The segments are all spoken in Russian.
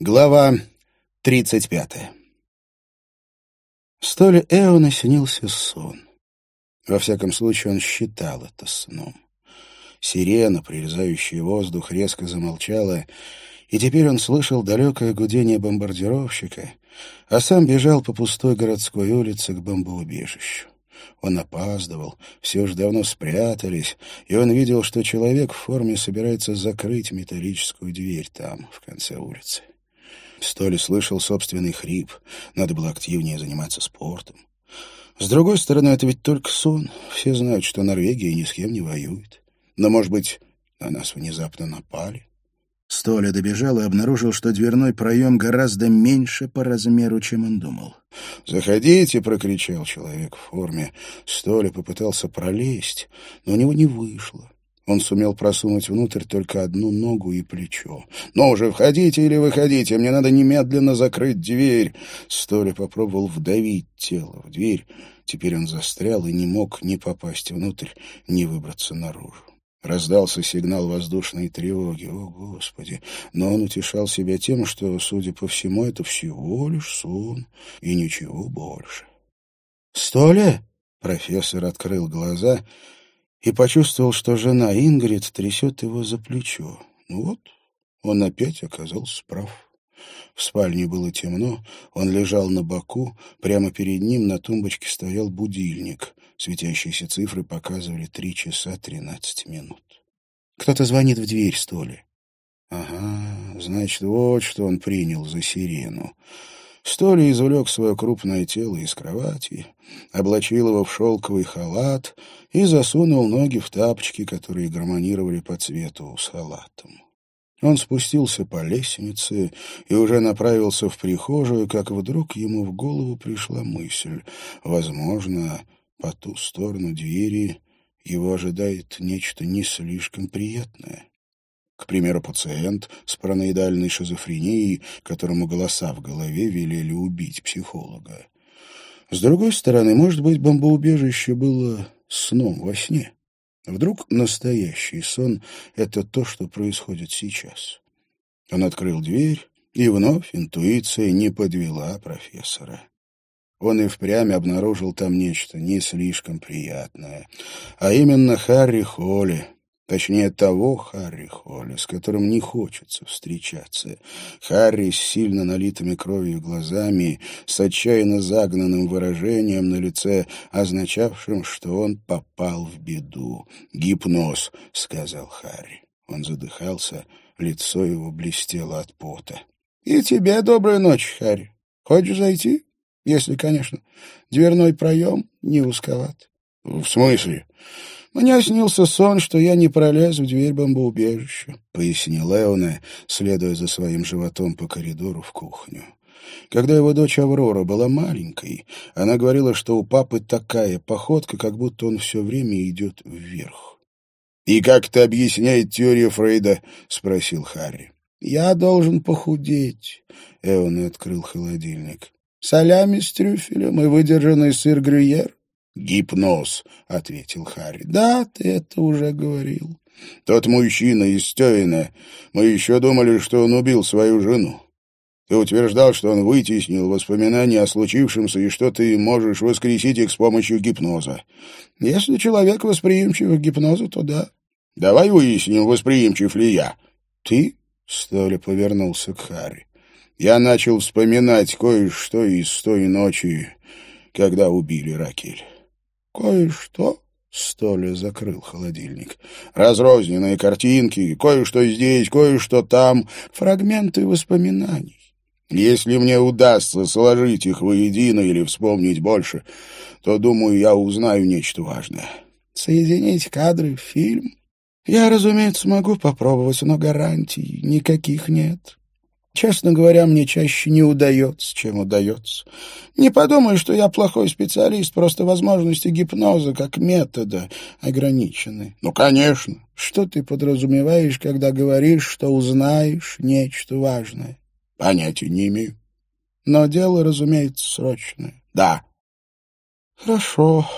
Глава тридцать пятая. Столе Эона снился сон. Во всяком случае, он считал это сном. Сирена, прирезающая воздух, резко замолчала, и теперь он слышал далекое гудение бомбардировщика, а сам бежал по пустой городской улице к бомбоубежищу. Он опаздывал, все же давно спрятались, и он видел, что человек в форме собирается закрыть металлическую дверь там, в конце улицы. Столи слышал собственный хрип. Надо было активнее заниматься спортом. С другой стороны, это ведь только сон. Все знают, что Норвегия ни с кем не воюет. Но, может быть, на нас внезапно напали. Столя добежал и обнаружил, что дверной проем гораздо меньше по размеру, чем он думал. «Заходите!» — прокричал человек в форме. Столя попытался пролезть, но у него не вышло. Он сумел просунуть внутрь только одну ногу и плечо. «Ну уже входите или выходите, мне надо немедленно закрыть дверь!» Столи попробовал вдавить тело в дверь. Теперь он застрял и не мог ни попасть внутрь, ни выбраться наружу. Раздался сигнал воздушной тревоги. О, Господи! Но он утешал себя тем, что, судя по всему, это всего лишь сон и ничего больше. «Столя?» — профессор открыл глаза — и почувствовал, что жена Ингрид трясет его за плечо. Ну вот, он опять оказался прав. В спальне было темно, он лежал на боку, прямо перед ним на тумбочке стоял будильник. Светящиеся цифры показывали три часа тринадцать минут. Кто-то звонит в дверь столи. Ага, значит, вот что он принял за сирену. Столи извлек свое крупное тело из кровати, облачил его в шелковый халат и засунул ноги в тапочки, которые гармонировали по цвету с халатом. Он спустился по лестнице и уже направился в прихожую, как вдруг ему в голову пришла мысль. Возможно, по ту сторону двери его ожидает нечто не слишком приятное. К примеру, пациент с параноидальной шизофренией, которому голоса в голове велели убить психолога. С другой стороны, может быть, бомбоубежище было сном во сне. Вдруг настоящий сон — это то, что происходит сейчас. Он открыл дверь, и вновь интуиция не подвела профессора. Он и впрямь обнаружил там нечто не слишком приятное, а именно Харри Холли, Точнее, того Харри Холли, с которым не хочется встречаться. Харри с сильно налитыми кровью глазами, с отчаянно загнанным выражением на лице, означавшим, что он попал в беду. «Гипноз», — сказал Харри. Он задыхался, лицо его блестело от пота. «И тебе доброй ночи, Харри. Хочешь зайти? Если, конечно, дверной проем не узковат». «В смысле?» «Мне снился сон, что я не пролез в дверь бомбоубежища», — пояснил Эоне, следуя за своим животом по коридору в кухню. Когда его дочь Аврора была маленькой, она говорила, что у папы такая походка, как будто он все время идет вверх. «И как это объясняет теория Фрейда?» — спросил Харри. «Я должен похудеть», — Эон открыл холодильник. «Солями с трюфелем и выдержанный сыр грюйер. «Гипноз», — ответил Харри. «Да, ты это уже говорил». «Тот мужчина из Стёвина, мы еще думали, что он убил свою жену. Ты утверждал, что он вытеснил воспоминания о случившемся и что ты можешь воскресить их с помощью гипноза. Если человек восприимчив к гипнозу, то да. Давай выясним, восприимчив ли я. Ты? Столи повернулся к Харри. Я начал вспоминать кое-что из той ночи, когда убили Ракель. Кое-что Столя закрыл холодильник. Разрозненные картинки, кое-что здесь, кое-что там, фрагменты воспоминаний. Если мне удастся сложить их воедино или вспомнить больше, то, думаю, я узнаю нечто важное. Соединить кадры в фильм? Я, разумеется, могу попробовать, но гарантий никаких нет. Честно говоря, мне чаще не удается, чем удается. Не подумай, что я плохой специалист, просто возможности гипноза как метода ограничены. Ну, конечно. Что ты подразумеваешь, когда говоришь, что узнаешь нечто важное? Понятия не имею. Но дело, разумеется, срочное. Да. Хорошо.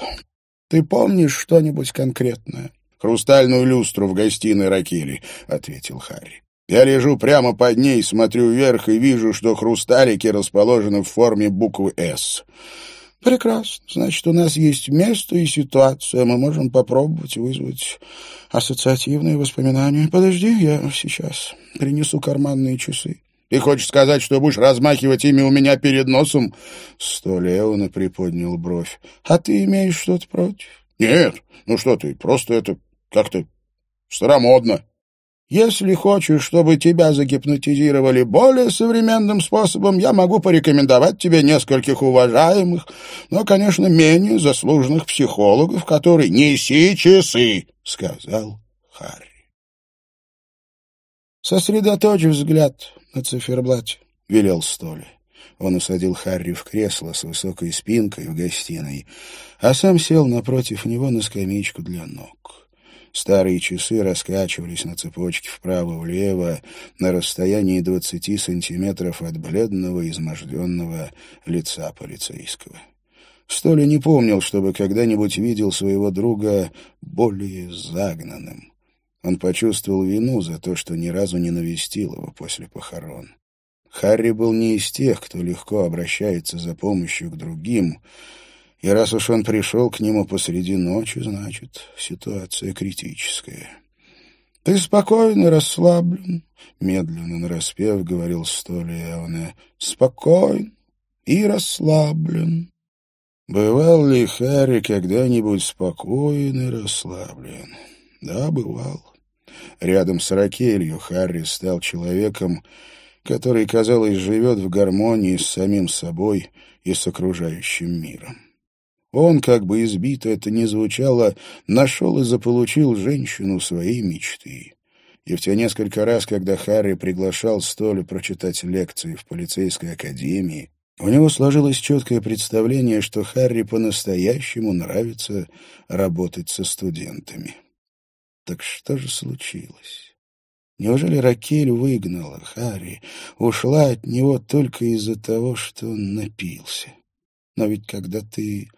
Ты помнишь что-нибудь конкретное? «Хрустальную люстру в гостиной Ракели», — ответил Харри. Я лежу прямо под ней, смотрю вверх и вижу, что хрусталики расположены в форме буквы «С». Прекрасно. Значит, у нас есть место и ситуация. Мы можем попробовать вызвать ассоциативные воспоминания. Подожди, я сейчас принесу карманные часы. Ты хочешь сказать, что будешь размахивать ими у меня перед носом? Столеона приподнял бровь. А ты имеешь что-то против? Нет. Ну что ты, просто это как-то старомодно. Если хочешь, чтобы тебя загипнотизировали более современным способом, я могу порекомендовать тебе нескольких уважаемых, но, конечно, менее заслуженных психологов, которые... «Неси часы!» — сказал Харри. «Сосредоточь взгляд на циферблате», — велел Столи. Он усадил Харри в кресло с высокой спинкой в гостиной, а сам сел напротив него на скамеечку для ног. Старые часы раскачивались на цепочке вправо-влево на расстоянии двадцати сантиметров от бледного, изможденного лица полицейского. Столи не помнил, чтобы когда-нибудь видел своего друга более загнанным. Он почувствовал вину за то, что ни разу не навестил его после похорон. Харри был не из тех, кто легко обращается за помощью к другим, и раз уж он пришел к нему посреди ночи, значит, ситуация критическая. — Ты спокойно расслаблен, — медленно нараспев говорил Столи Эоне. — Спокоен и расслаблен. Бывал ли Харри когда-нибудь спокоен и расслаблен? Да, бывал. Рядом с Ракелью Харри стал человеком, который, казалось, живет в гармонии с самим собой и с окружающим миром. Он, как бы избито это ни звучало, нашел и заполучил женщину своей мечты. И в те несколько раз, когда Харри приглашал Столю прочитать лекции в полицейской академии, у него сложилось четкое представление, что Харри по-настоящему нравится работать со студентами. Так что же случилось? Неужели Ракель выгнала Харри, ушла от него только из-за того, что он напился? Но ведь когда ты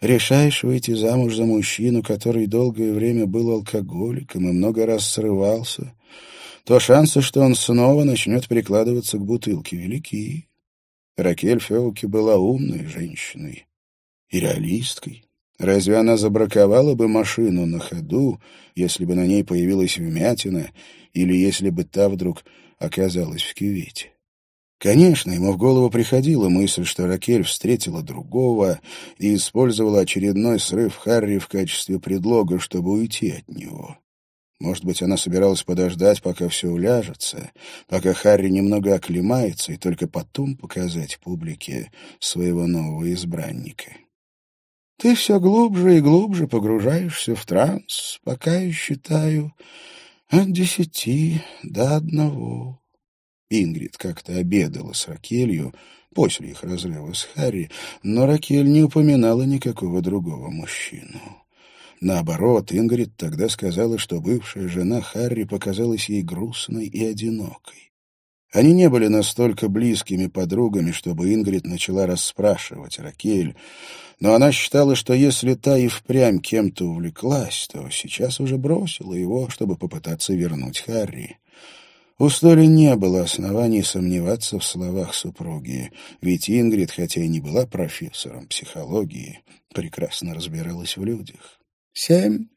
решаешь выйти замуж за мужчину, который долгое время был алкоголиком и много раз срывался, то шансы, что он снова начнет прикладываться к бутылке, велики. Ракель Феуки была умной женщиной и реалисткой. Разве она забраковала бы машину на ходу, если бы на ней появилась вмятина или если бы та вдруг оказалась в кювете? Конечно, ему в голову приходила мысль, что Ракель встретила другого и использовала очередной срыв Харри в качестве предлога, чтобы уйти от него. Может быть, она собиралась подождать, пока все уляжется, пока Харри немного оклемается, и только потом показать публике своего нового избранника. Ты все глубже и глубже погружаешься в транс, пока я считаю от десяти до одного. Ингрид как-то обедала с Ракелью после их разрыва с Харри, но Ракель не упоминала никакого другого мужчину. Наоборот, Ингрид тогда сказала, что бывшая жена Харри показалась ей грустной и одинокой. Они не были настолько близкими подругами, чтобы Ингрид начала расспрашивать Ракель, но она считала, что если та и впрямь кем-то увлеклась, то сейчас уже бросила его, чтобы попытаться вернуть Харри. У Стори не было оснований сомневаться в словах супруги, ведь Ингрид, хотя и не была профессором психологии, прекрасно разбиралась в людях. Семь,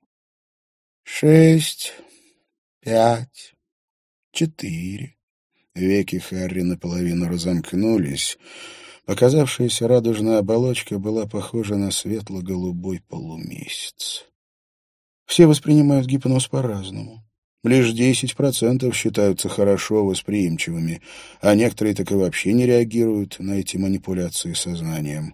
шесть, пять, четыре. Веки Харри наполовину разомкнулись. Показавшаяся радужная оболочка была похожа на светло-голубой полумесяц. Все воспринимают гипноз по-разному. Лишь 10% считаются хорошо восприимчивыми, а некоторые так и вообще не реагируют на эти манипуляции сознанием.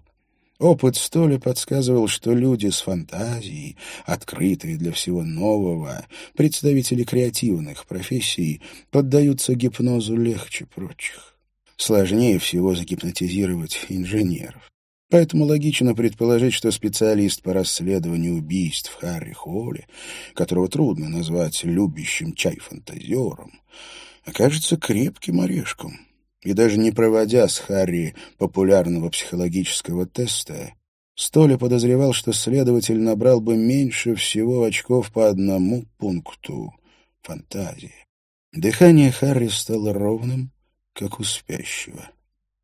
Опыт Столи подсказывал, что люди с фантазией, открытые для всего нового, представители креативных профессий, поддаются гипнозу легче прочих. Сложнее всего загипнотизировать инженеров. Поэтому логично предположить, что специалист по расследованию убийств Харри Холли, которого трудно назвать любящим чай-фантазером, окажется крепким орешком. И даже не проводя с Харри популярного психологического теста, Столи подозревал, что следователь набрал бы меньше всего очков по одному пункту — фантазии. Дыхание Харри стало ровным, как у спящего.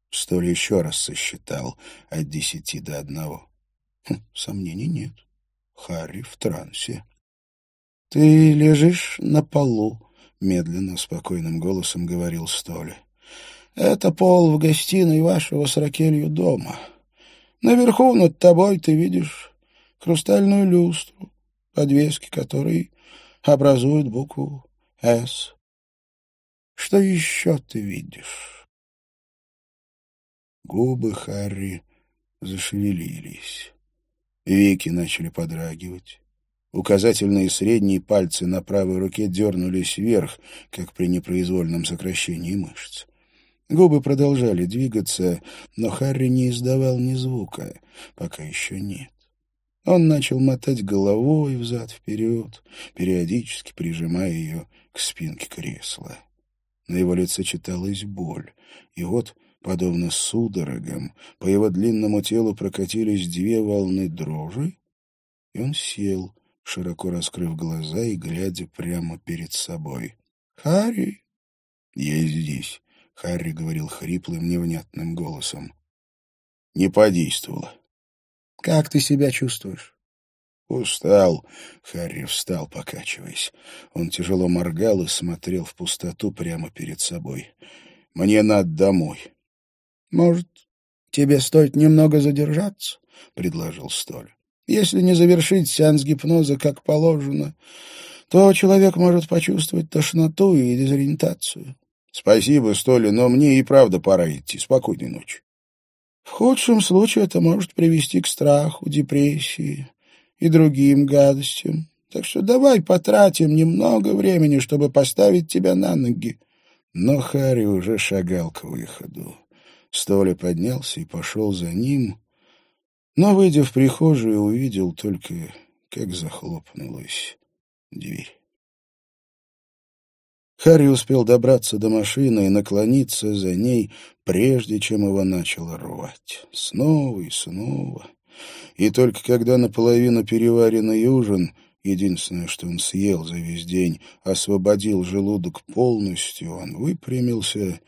Столь еще раз сосчитал от десяти до одного. Хм, сомнений нет. Харри в трансе. — Ты лежишь на полу, — медленно, спокойным голосом говорил Столи. — Это пол в гостиной вашего с Ракелью дома. Наверху над тобой ты видишь хрустальную люстру, подвески которой образуют букву «С». Что еще ты видишь? Губы Харри зашевелились. Веки начали подрагивать. Указательные и средние пальцы на правой руке дернулись вверх, как при непроизвольном сокращении мышц. Губы продолжали двигаться, но Харри не издавал ни звука, пока еще нет. Он начал мотать головой взад-вперед, периодически прижимая ее к спинке кресла. На его лице читалась боль, и вот, подобно судорогам, по его длинному телу прокатились две волны дрожи, и он сел, широко раскрыв глаза и глядя прямо перед собой. «Харри!» «Я здесь», — Харри говорил хриплым, невнятным голосом. «Не подействовало». «Как ты себя чувствуешь?» «Устал», — Харри встал, покачиваясь. Он тяжело моргал и смотрел в пустоту прямо перед собой. «Мне надо домой». «Может, тебе стоит немного задержаться?» — предложил Столь. Если не завершить сеанс гипноза как положено, то человек может почувствовать тошноту и дезориентацию. — Спасибо, Столи, но мне и правда пора идти. Спокойной ночи. В худшем случае это может привести к страху, депрессии и другим гадостям. Так что давай потратим немного времени, чтобы поставить тебя на ноги. Но Харри уже шагал к выходу. Столи поднялся и пошел за ним, но, выйдя в прихожую, увидел только, как захлопнулась дверь. Харри успел добраться до машины и наклониться за ней, прежде чем его начало рвать. Снова и снова. И только когда наполовину переваренный ужин, единственное, что он съел за весь день, освободил желудок полностью, он выпрямился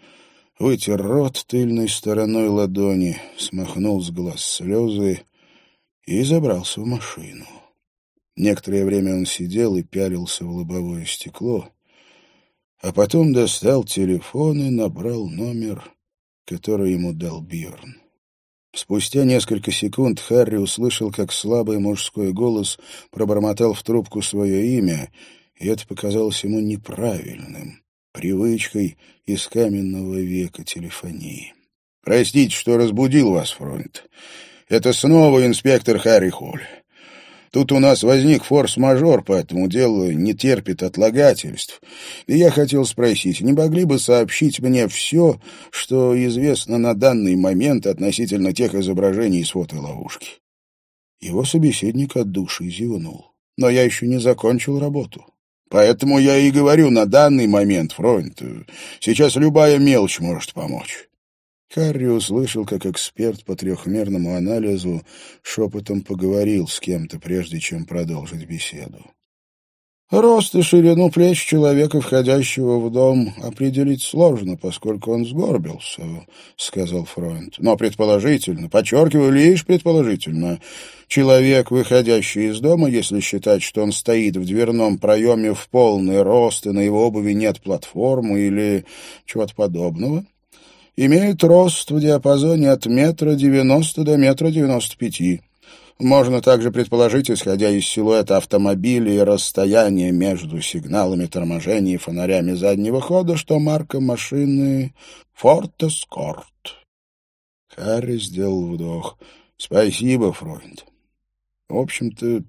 вытер рот тыльной стороной ладони, смахнул с глаз слезы и забрался в машину. Некоторое время он сидел и пялился в лобовое стекло, а потом достал телефон и набрал номер, который ему дал Бьерн. Спустя несколько секунд Харри услышал, как слабый мужской голос пробормотал в трубку свое имя, и это показалось ему неправильным привычкой из каменного века телефонии. «Простите, что разбудил вас, Фронт. Это снова инспектор Харри Холл. Тут у нас возник форс-мажор, поэтому дело не терпит отлагательств. И я хотел спросить, не могли бы сообщить мне все, что известно на данный момент относительно тех изображений из фотоловушки?» Его собеседник от души зевнул. «Но я еще не закончил работу. Поэтому я и говорю на данный момент, Фронт. Сейчас любая мелочь может помочь. Харри услышал, как эксперт по трехмерному анализу шепотом поговорил с кем-то, прежде чем продолжить беседу. Рост и ширину плеч человека, входящего в дом, определить сложно, поскольку он сгорбился, — сказал Фронт. Но предположительно, подчеркиваю, лишь предположительно, человек, выходящий из дома, если считать, что он стоит в дверном проеме в полный рост и на его обуви нет платформы или чего-то подобного, имеет рост в диапазоне от метра девяносто до метра девяносто пяти. Можно также предположить, исходя из силуэта автомобиля и расстояния между сигналами торможения и фонарями заднего хода, что марка машины «Форд Эскорт». Харри сделал вдох. «Спасибо, Фройнд. В общем-то,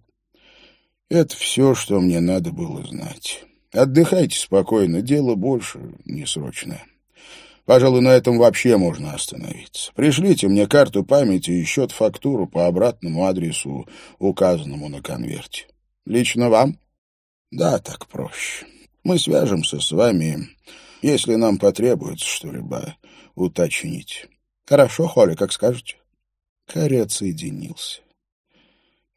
это все, что мне надо было знать. Отдыхайте спокойно, дело больше не срочное». Пожалуй, на этом вообще можно остановиться. Пришлите мне карту памяти и счет-фактуру по обратному адресу, указанному на конверте. Лично вам? Да, так проще. Мы свяжемся с вами, если нам потребуется что-либо уточнить. Хорошо, Холли, как скажете. Карри отсоединился.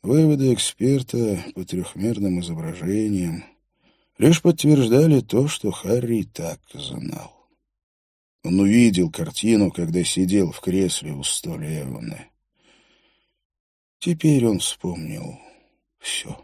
Выводы эксперта по трехмерным изображениям лишь подтверждали то, что Харри и так знал. Он увидел картину, когда сидел в кресле у стола Эвана. Теперь он вспомнил все.